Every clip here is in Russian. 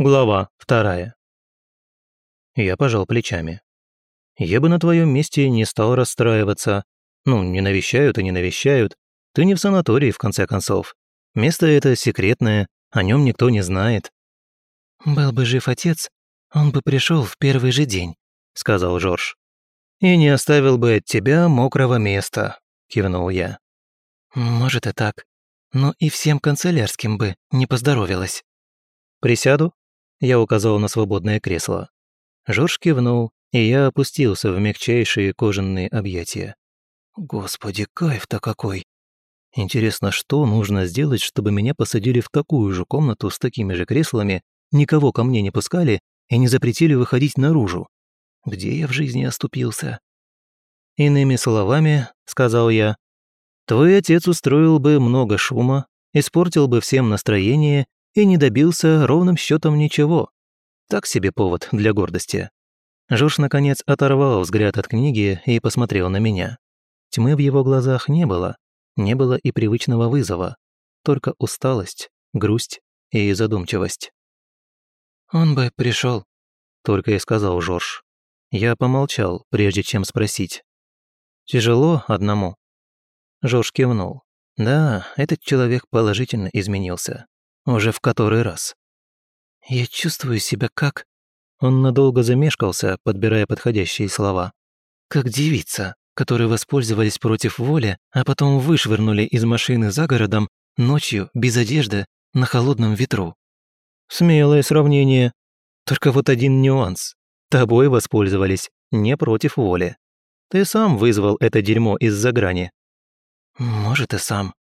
Глава вторая. Я пожал плечами. Я бы на твоем месте не стал расстраиваться. Ну, не навещают и не навещают. Ты не в санатории, в конце концов. Место это секретное, о нем никто не знает. «Был бы жив отец, он бы пришел в первый же день», — сказал Жорж. «И не оставил бы от тебя мокрого места», — кивнул я. «Может и так, но и всем канцелярским бы не поздоровилось». «Присяду?» Я указал на свободное кресло. Жорж кивнул, и я опустился в мягчайшие кожаные объятия. Господи, кайф-то какой! Интересно, что нужно сделать, чтобы меня посадили в такую же комнату с такими же креслами, никого ко мне не пускали и не запретили выходить наружу? Где я в жизни оступился? Иными словами, сказал я, твой отец устроил бы много шума, испортил бы всем настроение и не добился ровным счетом ничего. Так себе повод для гордости. Жорж, наконец, оторвал взгляд от книги и посмотрел на меня. Тьмы в его глазах не было, не было и привычного вызова, только усталость, грусть и задумчивость. «Он бы пришел, только и сказал Жорж. Я помолчал, прежде чем спросить. «Тяжело одному?» Жорж кивнул. «Да, этот человек положительно изменился. Уже в который раз. Я чувствую себя как... Он надолго замешкался, подбирая подходящие слова. Как девица, которые воспользовались против воли, а потом вышвырнули из машины за городом ночью, без одежды, на холодном ветру. Смелое сравнение. Только вот один нюанс. Тобой воспользовались не против воли. Ты сам вызвал это дерьмо из-за грани. Может, и сам.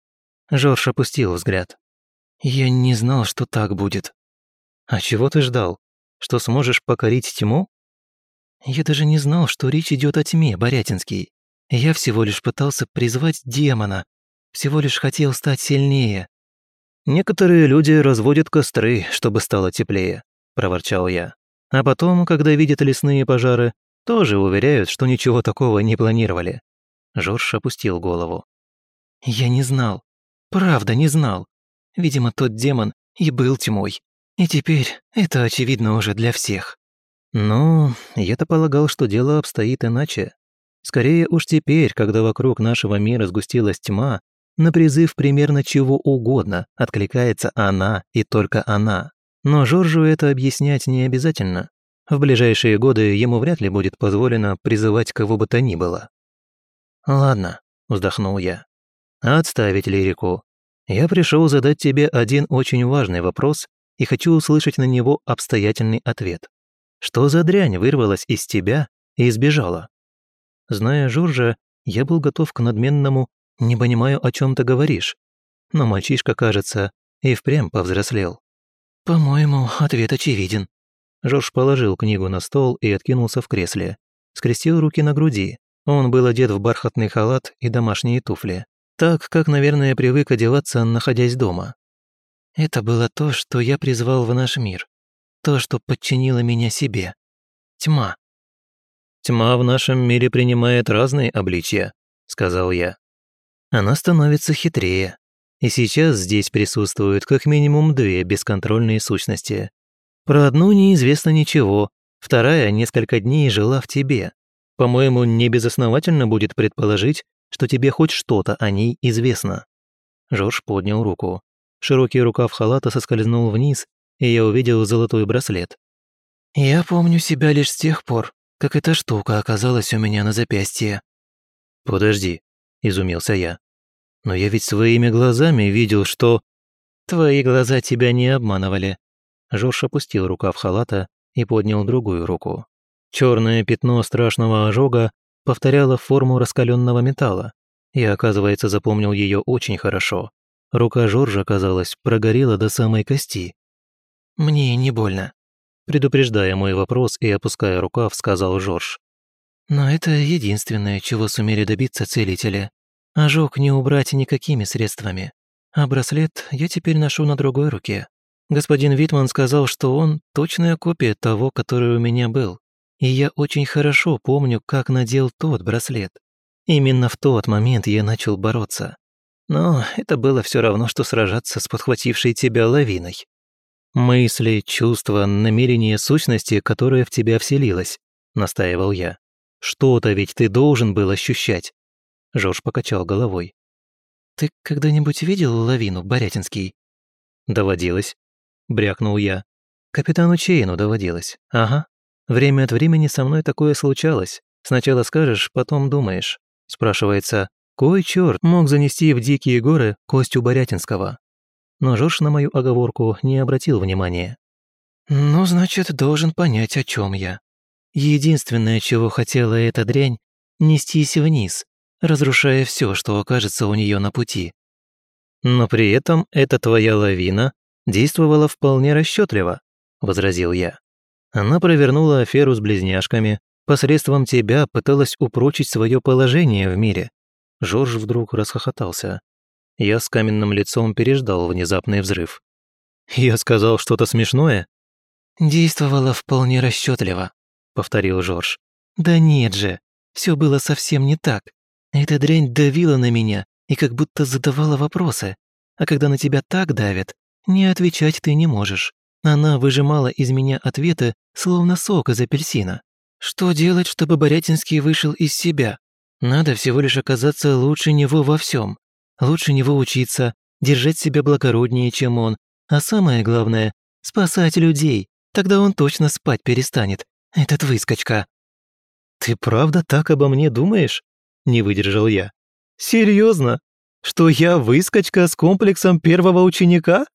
Жорж опустил взгляд. Я не знал, что так будет. А чего ты ждал? Что сможешь покорить тьму? Я даже не знал, что речь идет о тьме, Борятинский. Я всего лишь пытался призвать демона. Всего лишь хотел стать сильнее. Некоторые люди разводят костры, чтобы стало теплее, проворчал я. А потом, когда видят лесные пожары, тоже уверяют, что ничего такого не планировали. Жорж опустил голову. Я не знал. Правда, не знал. Видимо, тот демон и был тьмой. И теперь это очевидно уже для всех. Ну, я-то полагал, что дело обстоит иначе. Скорее уж теперь, когда вокруг нашего мира сгустилась тьма, на призыв примерно чего угодно откликается она и только она. Но Жоржу это объяснять не обязательно. В ближайшие годы ему вряд ли будет позволено призывать кого бы то ни было. «Ладно», — вздохнул я. «Отставить лирику. Я пришел задать тебе один очень важный вопрос и хочу услышать на него обстоятельный ответ. Что за дрянь вырвалась из тебя и избежала? Зная Жоржа, я был готов к надменному «не понимаю, о чем ты говоришь». Но мальчишка, кажется, и впрямь повзрослел. «По-моему, ответ очевиден». Жорж положил книгу на стол и откинулся в кресле. Скрестил руки на груди. Он был одет в бархатный халат и домашние туфли так, как, наверное, привык одеваться, находясь дома. Это было то, что я призвал в наш мир. То, что подчинило меня себе. Тьма. «Тьма в нашем мире принимает разные обличья», — сказал я. «Она становится хитрее. И сейчас здесь присутствуют как минимум две бесконтрольные сущности. Про одну неизвестно ничего, вторая несколько дней жила в тебе. По-моему, небезосновательно будет предположить, что тебе хоть что-то о ней известно». Жорж поднял руку. Широкий рукав халата соскользнул вниз, и я увидел золотой браслет. «Я помню себя лишь с тех пор, как эта штука оказалась у меня на запястье». «Подожди», — изумился я. «Но я ведь своими глазами видел, что...» «Твои глаза тебя не обманывали». Жорж опустил рукав халата и поднял другую руку. Черное пятно страшного ожога повторяла форму раскаленного металла. Я, оказывается, запомнил ее очень хорошо. Рука Жоржа, казалось, прогорела до самой кости. «Мне не больно», – предупреждая мой вопрос и опуская рукав, сказал Жорж. «Но это единственное, чего сумели добиться целители. Ожог не убрать никакими средствами. А браслет я теперь ношу на другой руке. Господин Витман сказал, что он – точная копия того, который у меня был. И я очень хорошо помню, как надел тот браслет. Именно в тот момент я начал бороться. Но это было все равно, что сражаться с подхватившей тебя лавиной. Мысли, чувства, намерения сущности, которая в тебя вселилась, настаивал я. Что-то ведь ты должен был ощущать. Жорж покачал головой. Ты когда-нибудь видел лавину, Борятинский? Доводилось, брякнул я. Капитану Чейну доводилось. Ага. Время от времени со мной такое случалось. Сначала скажешь, потом думаешь. Спрашивается, кой черт мог занести в дикие горы Костю Борятинского? Но Жорж на мою оговорку не обратил внимания. «Ну, значит, должен понять, о чем я. Единственное, чего хотела эта дрянь, нестись вниз, разрушая все, что окажется у нее на пути. Но при этом эта твоя лавина действовала вполне расчетливо, возразил я. Она провернула аферу с близняшками, посредством тебя пыталась упрочить свое положение в мире. Жорж вдруг расхохотался. Я с каменным лицом переждал внезапный взрыв. «Я сказал что-то смешное?» «Действовала вполне расчетливо», — повторил Жорж. «Да нет же, все было совсем не так. Эта дрянь давила на меня и как будто задавала вопросы. А когда на тебя так давят, не отвечать ты не можешь. Она выжимала из меня ответы, словно сок из апельсина. Что делать, чтобы Борятинский вышел из себя? Надо всего лишь оказаться лучше него во всем. Лучше него учиться, держать себя благороднее, чем он. А самое главное – спасать людей. Тогда он точно спать перестанет. Этот выскочка. «Ты правда так обо мне думаешь?» – не выдержал я. «Серьезно? Что я выскочка с комплексом первого ученика?»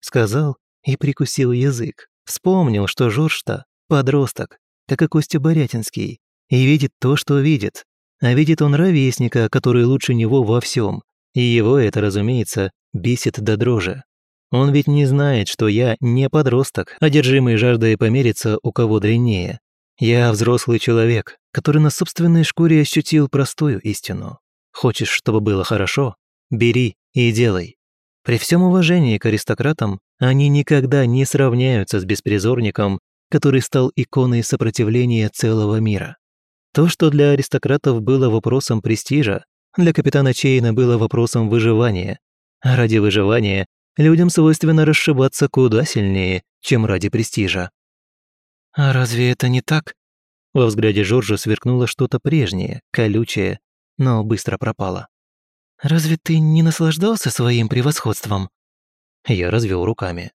Сказал и прикусил язык. Вспомнил, что Жорж-то подросток, как и Костя Борятинский, и видит то, что видит. А видит он ровесника, который лучше него во всем. И его это, разумеется, бесит до дрожи. Он ведь не знает, что я не подросток, одержимый жаждой помериться, у кого дреннее. Я взрослый человек, который на собственной шкуре ощутил простую истину. Хочешь, чтобы было хорошо? Бери и делай. При всем уважении к аристократам, они никогда не сравняются с беспризорником, который стал иконой сопротивления целого мира. То, что для аристократов было вопросом престижа, для капитана Чейна было вопросом выживания. А ради выживания людям свойственно расшибаться куда сильнее, чем ради престижа. «А разве это не так?» Во взгляде Жоржа сверкнуло что-то прежнее, колючее, но быстро пропало. «Разве ты не наслаждался своим превосходством?» Я развел руками.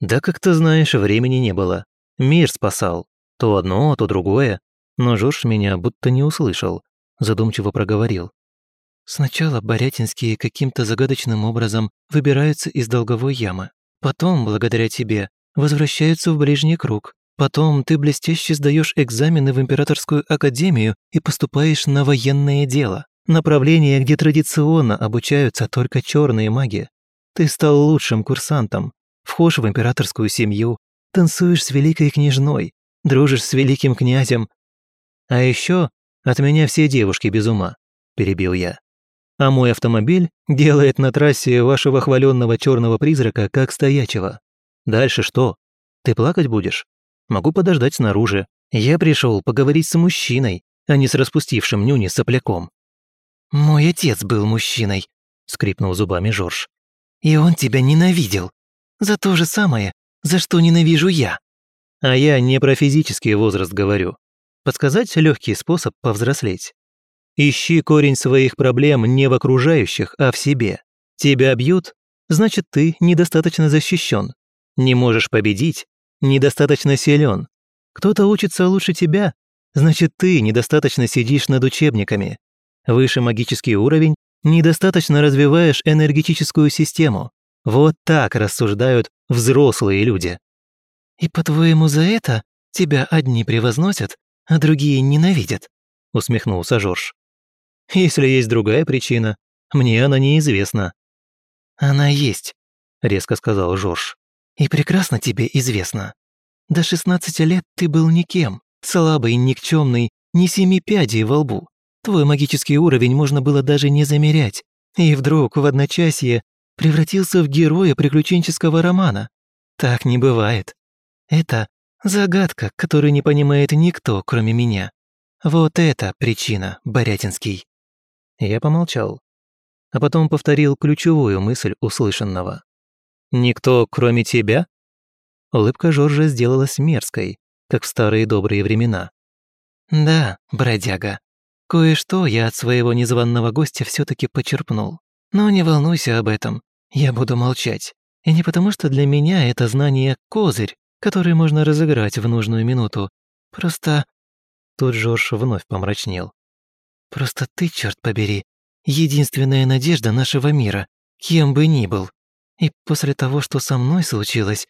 «Да как ты знаешь, времени не было. Мир спасал. То одно, то другое. Но Жорж меня будто не услышал. Задумчиво проговорил. Сначала Борятинские каким-то загадочным образом выбираются из долговой ямы. Потом, благодаря тебе, возвращаются в ближний круг. Потом ты блестяще сдаешь экзамены в Императорскую академию и поступаешь на военное дело. Направление, где традиционно обучаются только черные маги. Ты стал лучшим курсантом, вхож в императорскую семью, танцуешь с великой княжной, дружишь с великим князем. А еще от меня все девушки без ума, перебил я а мой автомобиль делает на трассе вашего хваленного черного призрака как стоячего. Дальше что? Ты плакать будешь? Могу подождать снаружи. Я пришел поговорить с мужчиной, а не с распустившим нюни сопляком». «Мой отец был мужчиной», — скрипнул зубами Жорж. «И он тебя ненавидел. За то же самое, за что ненавижу я». «А я не про физический возраст говорю. Подсказать легкий способ повзрослеть. Ищи корень своих проблем не в окружающих, а в себе. Тебя бьют, значит, ты недостаточно защищен. Не можешь победить, недостаточно силен. Кто-то учится лучше тебя, значит, ты недостаточно сидишь над учебниками. Выше магический уровень, недостаточно развиваешь энергетическую систему. Вот так рассуждают взрослые люди. «И по-твоему за это тебя одни превозносят, а другие ненавидят?» усмехнулся Жорж. Если есть другая причина, мне она неизвестна». «Она есть», — резко сказал Жорж. «И прекрасно тебе известно. До 16 лет ты был никем, слабый, никчемный, ни семи пядей во лбу. Твой магический уровень можно было даже не замерять. И вдруг в одночасье превратился в героя приключенческого романа. Так не бывает. Это загадка, которую не понимает никто, кроме меня. Вот это причина, Борятинский. Я помолчал, а потом повторил ключевую мысль услышанного. «Никто, кроме тебя?» Улыбка Жоржа сделалась мерзкой, как в старые добрые времена. «Да, бродяга, кое-что я от своего незваного гостя все таки почерпнул. Но не волнуйся об этом, я буду молчать. И не потому, что для меня это знание – козырь, который можно разыграть в нужную минуту. Просто...» Тут Жорж вновь помрачнел. «Просто ты, черт побери, единственная надежда нашего мира, кем бы ни был. И после того, что со мной случилось,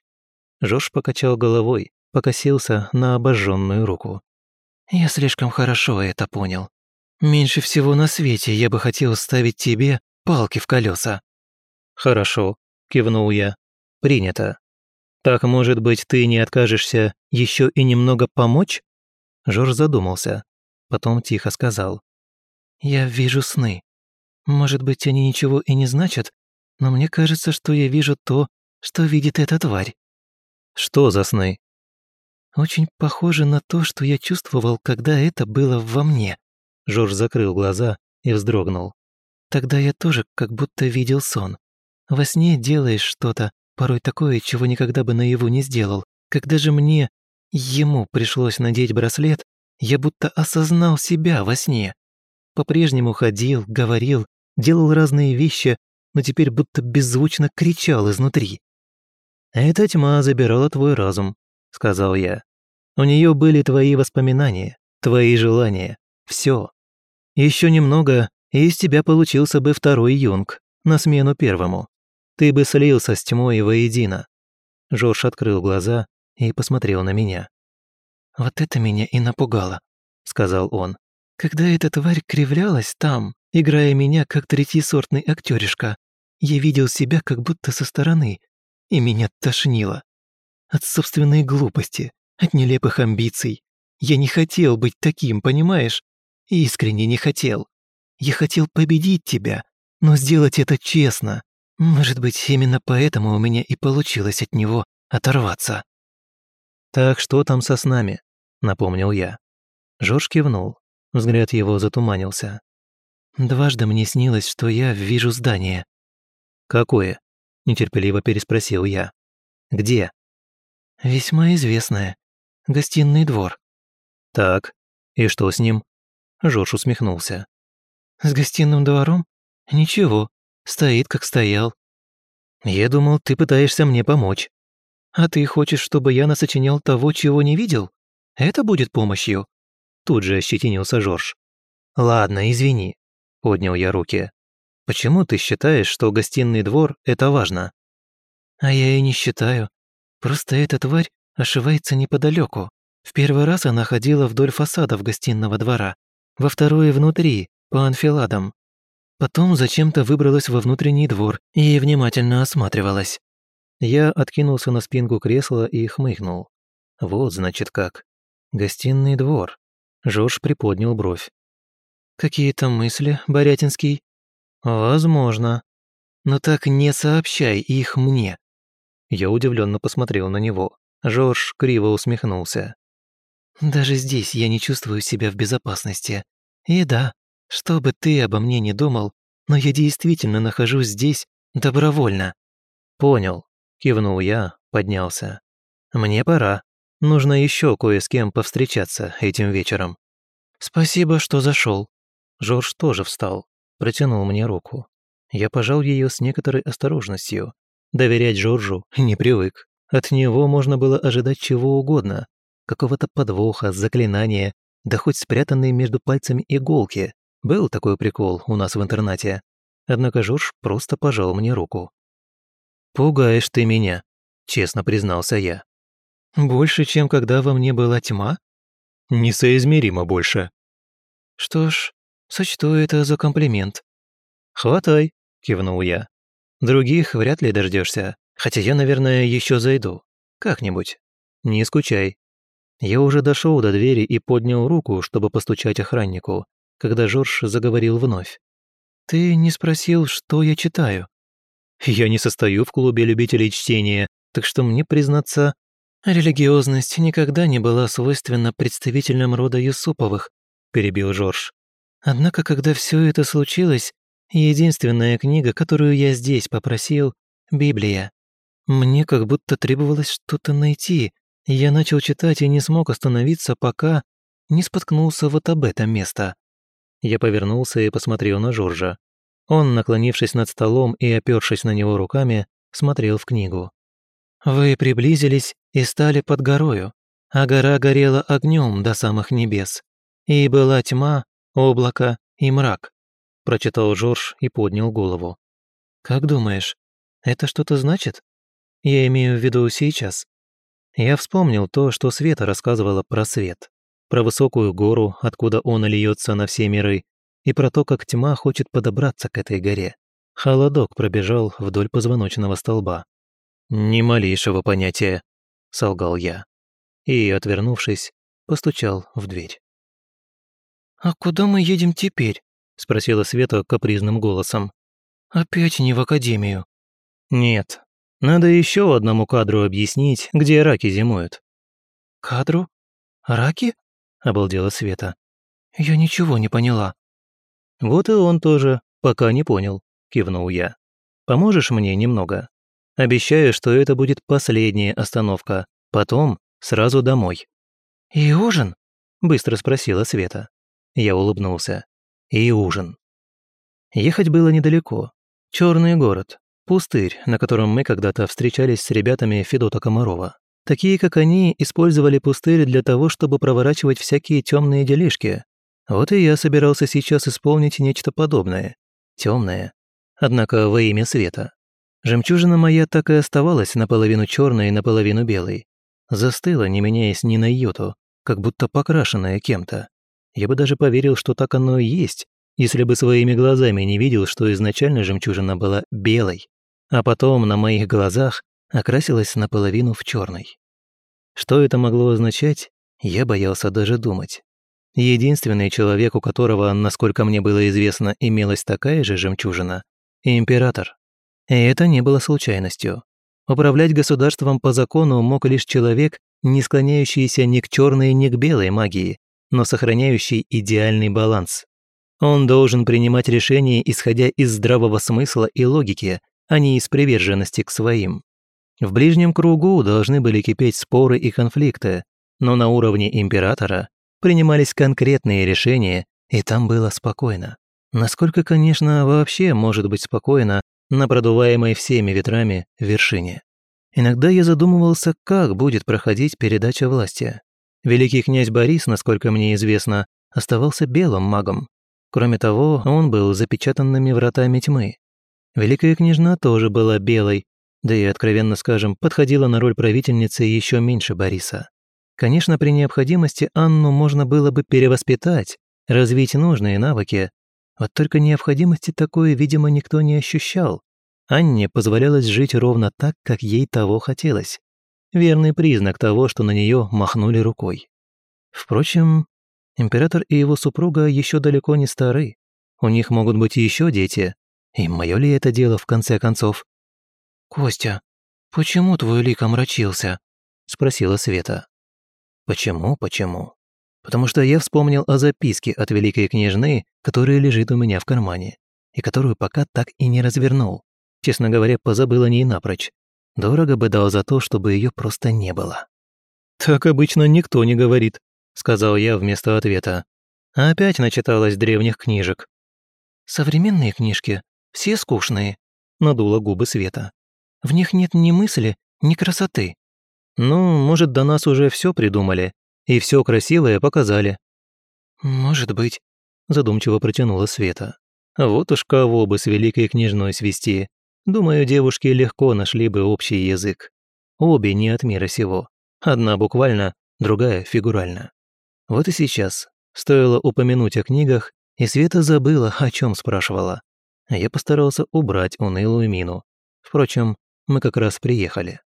Жош покачал головой, покосился на обожженную руку. «Я слишком хорошо это понял. Меньше всего на свете я бы хотел ставить тебе палки в колеса. «Хорошо», — кивнул я. «Принято. Так, может быть, ты не откажешься еще и немного помочь?» Жорж задумался, потом тихо сказал. «Я вижу сны. Может быть, они ничего и не значат, но мне кажется, что я вижу то, что видит эта тварь. Что за сны? Очень похоже на то, что я чувствовал, когда это было во мне. Жорж закрыл глаза и вздрогнул. Тогда я тоже как будто видел сон. Во сне делаешь что-то, порой такое, чего никогда бы наяву не сделал. Когда же мне, ему пришлось надеть браслет, я будто осознал себя во сне. По-прежнему ходил, говорил, делал разные вещи, но теперь будто беззвучно кричал изнутри. «Эта тьма забирала твой разум», — сказал я. «У нее были твои воспоминания, твои желания, все. Еще немного, и из тебя получился бы второй юнг, на смену первому. Ты бы слился с тьмой воедино». Жорж открыл глаза и посмотрел на меня. «Вот это меня и напугало», — сказал он. «Когда эта тварь кривлялась там, играя меня как третьесортный актеришка, я видел себя как будто со стороны, и меня тошнило. От собственной глупости, от нелепых амбиций. Я не хотел быть таким, понимаешь? Искренне не хотел. Я хотел победить тебя, но сделать это честно. Может быть, именно поэтому у меня и получилось от него оторваться. «Так что там со снами?» — напомнил я. Жорж кивнул. Взгляд его затуманился. «Дважды мне снилось, что я вижу здание». «Какое?» нетерпеливо переспросил я. Где? Весьма известное. Гостиный двор. Так, и что с ним? Жорж усмехнулся. С гостиным двором? Ничего, стоит как стоял. Я думал, ты пытаешься мне помочь. А ты хочешь, чтобы я насочинял того, чего не видел? Это будет помощью. Тут же ощетинился Жорж. Ладно, извини. Поднял я руки. Почему ты считаешь, что гостиный двор – это важно?» «А я и не считаю. Просто эта тварь ошивается неподалеку. В первый раз она ходила вдоль фасадов гостиного двора, во второй – внутри, по анфиладам. Потом зачем-то выбралась во внутренний двор и внимательно осматривалась. Я откинулся на спинку кресла и хмыкнул. Вот, значит, как. Гостиный двор. Жорж приподнял бровь. «Какие-то мысли, Борятинский?» «Возможно. Но так не сообщай их мне». Я удивленно посмотрел на него. Жорж криво усмехнулся. «Даже здесь я не чувствую себя в безопасности. И да, что бы ты обо мне не думал, но я действительно нахожусь здесь добровольно». «Понял», — кивнул я, поднялся. «Мне пора. Нужно еще кое с кем повстречаться этим вечером». «Спасибо, что зашел. Жорж тоже встал протянул мне руку. Я пожал ее с некоторой осторожностью. Доверять Жоржу не привык. От него можно было ожидать чего угодно. Какого-то подвоха, заклинания, да хоть спрятанные между пальцами иголки. Был такой прикол у нас в интернате. Однако Жорж просто пожал мне руку. «Пугаешь ты меня», — честно признался я. «Больше, чем когда во мне была тьма?» «Несоизмеримо больше». «Что ж, Сочту это за комплимент». «Хватай», — кивнул я. «Других вряд ли дождешься, хотя я, наверное, еще зайду. Как-нибудь. Не скучай». Я уже дошел до двери и поднял руку, чтобы постучать охраннику, когда Жорж заговорил вновь. «Ты не спросил, что я читаю?» «Я не состою в клубе любителей чтения, так что мне, признаться...» «Религиозность никогда не была свойственна представителям рода Юсуповых», — перебил Жорж. Однако, когда все это случилось, единственная книга, которую я здесь попросил — Библия. Мне как будто требовалось что-то найти. Я начал читать и не смог остановиться, пока не споткнулся вот об это место. Я повернулся и посмотрел на Жоржа. Он, наклонившись над столом и опёршись на него руками, смотрел в книгу. «Вы приблизились и стали под горою, а гора горела огнем до самых небес. И была тьма, облако и мрак», – прочитал Жорж и поднял голову. «Как думаешь, это что-то значит? Я имею в виду сейчас». Я вспомнил то, что Света рассказывала про свет, про высокую гору, откуда он льется на все миры, и про то, как тьма хочет подобраться к этой горе. Холодок пробежал вдоль позвоночного столба. «Ни малейшего понятия», — солгал я. И, отвернувшись, постучал в дверь. «А куда мы едем теперь?» — спросила Света капризным голосом. «Опять не в академию». «Нет, надо еще одному кадру объяснить, где раки зимуют». «Кадру? Раки?» — обалдела Света. «Я ничего не поняла». «Вот и он тоже, пока не понял», — кивнул я. «Поможешь мне немного? Обещаю, что это будет последняя остановка, потом сразу домой». «И ужин?» — быстро спросила Света. Я улыбнулся. И ужин. Ехать было недалеко. Черный город. Пустырь, на котором мы когда-то встречались с ребятами Федота Комарова. Такие, как они, использовали пустырь для того, чтобы проворачивать всякие темные делишки. Вот и я собирался сейчас исполнить нечто подобное. Темное. Однако во имя света. Жемчужина моя так и оставалась наполовину черной и наполовину белой. Застыла, не меняясь ни на йоту, как будто покрашенная кем-то. Я бы даже поверил, что так оно и есть, если бы своими глазами не видел, что изначально жемчужина была белой, а потом на моих глазах окрасилась наполовину в черный. Что это могло означать, я боялся даже думать. Единственный человек, у которого, насколько мне было известно, имелась такая же жемчужина – император. И это не было случайностью. Управлять государством по закону мог лишь человек, не склоняющийся ни к черной, ни к белой магии, но сохраняющий идеальный баланс. Он должен принимать решения, исходя из здравого смысла и логики, а не из приверженности к своим. В ближнем кругу должны были кипеть споры и конфликты, но на уровне императора принимались конкретные решения, и там было спокойно. Насколько, конечно, вообще может быть спокойно на продуваемой всеми ветрами вершине. Иногда я задумывался, как будет проходить передача власти. Великий князь Борис, насколько мне известно, оставался белым магом. Кроме того, он был запечатанными вратами тьмы. Великая княжна тоже была белой, да и, откровенно скажем, подходила на роль правительницы еще меньше Бориса. Конечно, при необходимости Анну можно было бы перевоспитать, развить нужные навыки, вот только необходимости такой, видимо, никто не ощущал. Анне позволялось жить ровно так, как ей того хотелось верный признак того, что на нее махнули рукой. Впрочем, император и его супруга еще далеко не стары. У них могут быть еще дети. И мое ли это дело, в конце концов? «Костя, почему твой лик омрачился?» – спросила Света. «Почему, почему? Потому что я вспомнил о записке от великой княжны, которая лежит у меня в кармане, и которую пока так и не развернул. Честно говоря, позабыл о ней напрочь. Дорого бы дал за то, чтобы ее просто не было. «Так обычно никто не говорит», — сказал я вместо ответа. Опять начиталась древних книжек. «Современные книжки, все скучные», — надула губы Света. «В них нет ни мысли, ни красоты». «Ну, может, до нас уже все придумали, и все красивое показали». «Может быть», — задумчиво протянула Света. «Вот уж кого бы с великой княжной свести. Думаю, девушки легко нашли бы общий язык. Обе не от мира сего. Одна буквально, другая фигурально. Вот и сейчас. Стоило упомянуть о книгах, и Света забыла, о чем спрашивала. Я постарался убрать унылую мину. Впрочем, мы как раз приехали.